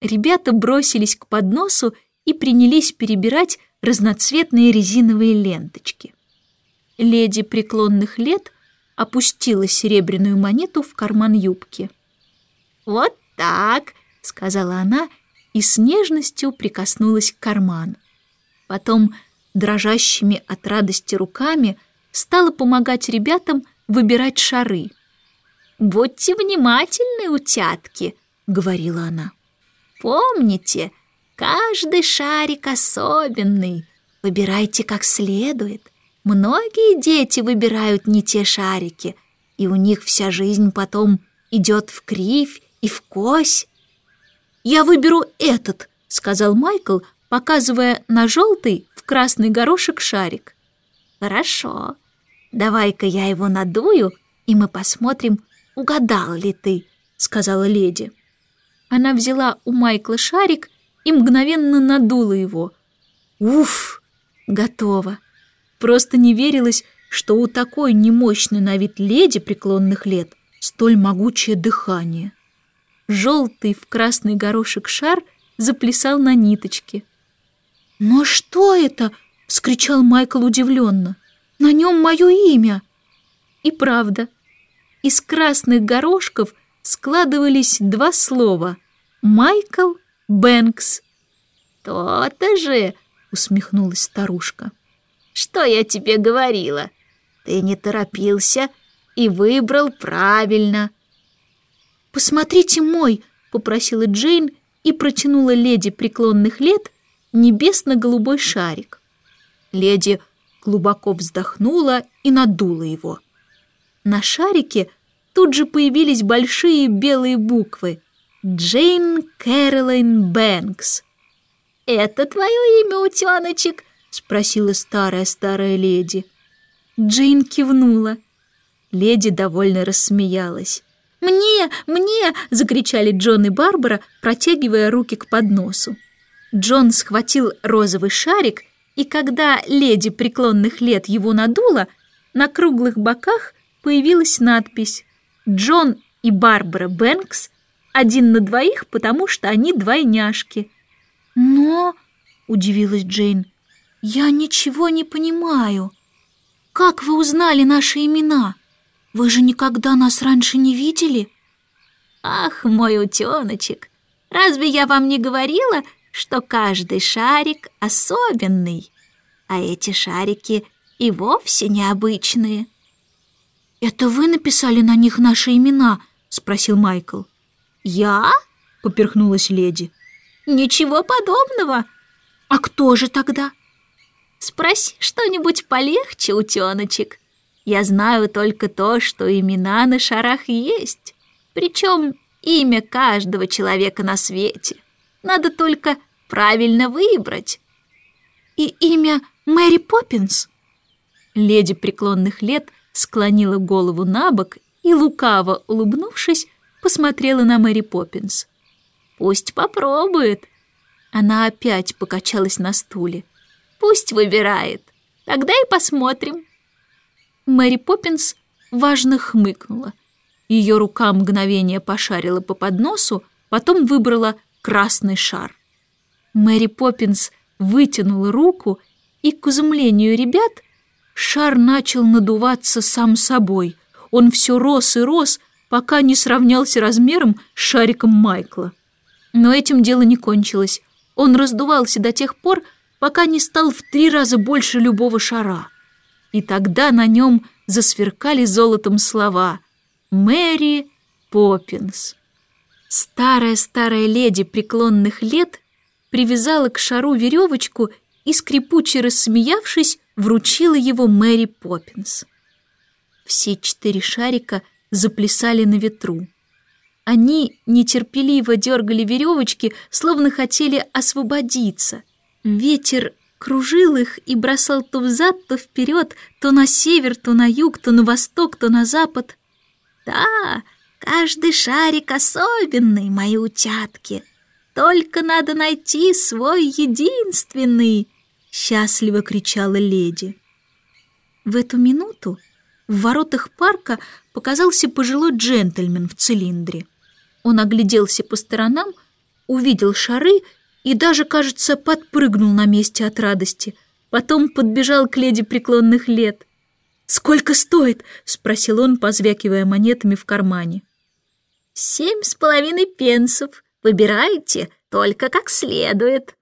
Ребята бросились к подносу и принялись перебирать разноцветные резиновые ленточки. Леди преклонных лет опустила серебряную монету в карман юбки. «Вот так», — сказала она и с нежностью прикоснулась к карману. Потом дрожащими от радости руками стала помогать ребятам выбирать шары. «Будьте внимательны, утятки», — говорила она. «Помните, каждый шарик особенный. Выбирайте как следует. Многие дети выбирают не те шарики, и у них вся жизнь потом идет в кривь и в кось». «Я выберу этот», — сказал Майкл, показывая на желтый в красный горошек шарик. «Хорошо. Давай-ка я его надую, и мы посмотрим, угадал ли ты», — сказала леди. Она взяла у Майкла шарик и мгновенно надула его. Уф, готово. Просто не верилось, что у такой немощной на вид леди преклонных лет столь могучее дыхание. Желтый в красный горошек шар заплясал на ниточке. «Но что это?» — вскричал Майкл удивленно. «На нем мое имя!» И правда, из красных горошков складывались два слова «Майкл Бэнкс». «То-то же!» — усмехнулась старушка. «Что я тебе говорила? Ты не торопился и выбрал правильно». «Посмотрите мой!» — попросила Джейн и протянула леди преклонных лет небесно-голубой шарик. Леди глубоко вздохнула и надула его. На шарике тут же появились большие белые буквы «Джейн Кэролайн Бэнкс». «Это твое имя, утеночек?» — спросила старая-старая леди. Джейн кивнула. Леди довольно рассмеялась. «Мне! Мне!» — закричали Джон и Барбара, протягивая руки к подносу. Джон схватил розовый шарик, и когда леди преклонных лет его надула, на круглых боках появилась надпись «Джон и Барбара Бэнкс один на двоих, потому что они двойняшки». «Но...» — удивилась Джейн. «Я ничего не понимаю. Как вы узнали наши имена? Вы же никогда нас раньше не видели?» «Ах, мой утеночек, разве я вам не говорила, что каждый шарик особенный, а эти шарики и вовсе необычные?» «Это вы написали на них наши имена?» — спросил Майкл. «Я?» — поперхнулась леди. «Ничего подобного. А кто же тогда?» «Спроси что-нибудь полегче, утеночек. Я знаю только то, что имена на шарах есть, причем имя каждого человека на свете. Надо только правильно выбрать». «И имя Мэри Поппинс?» Леди преклонных лет склонила голову на бок и, лукаво улыбнувшись, посмотрела на Мэри Поппинс. «Пусть попробует». Она опять покачалась на стуле. «Пусть выбирает. Тогда и посмотрим». Мэри Поппинс важно хмыкнула. Ее рука мгновение пошарила по подносу, потом выбрала красный шар. Мэри Поппинс вытянула руку, и, к изумлению ребят, шар начал надуваться сам собой. Он все рос и рос, пока не сравнялся размером с шариком Майкла. Но этим дело не кончилось. Он раздувался до тех пор, пока не стал в три раза больше любого шара. И тогда на нем засверкали золотом слова «Мэри Поппинс». Старая-старая леди преклонных лет привязала к шару веревочку и, скрипуче рассмеявшись, вручила его Мэри Поппинс. Все четыре шарика заплясали на ветру. Они нетерпеливо дергали веревочки, словно хотели освободиться. Ветер кружил их и бросал то взад, то вперед, то на север, то на юг, то на восток, то на запад. «Да, каждый шарик особенный, мои утятки. Только надо найти свой единственный!» Счастливо кричала леди. В эту минуту в воротах парка показался пожилой джентльмен в цилиндре. Он огляделся по сторонам, увидел шары и даже, кажется, подпрыгнул на месте от радости. Потом подбежал к леди преклонных лет. «Сколько стоит?» — спросил он, позвякивая монетами в кармане. «Семь с половиной пенсов. Выбирайте, только как следует».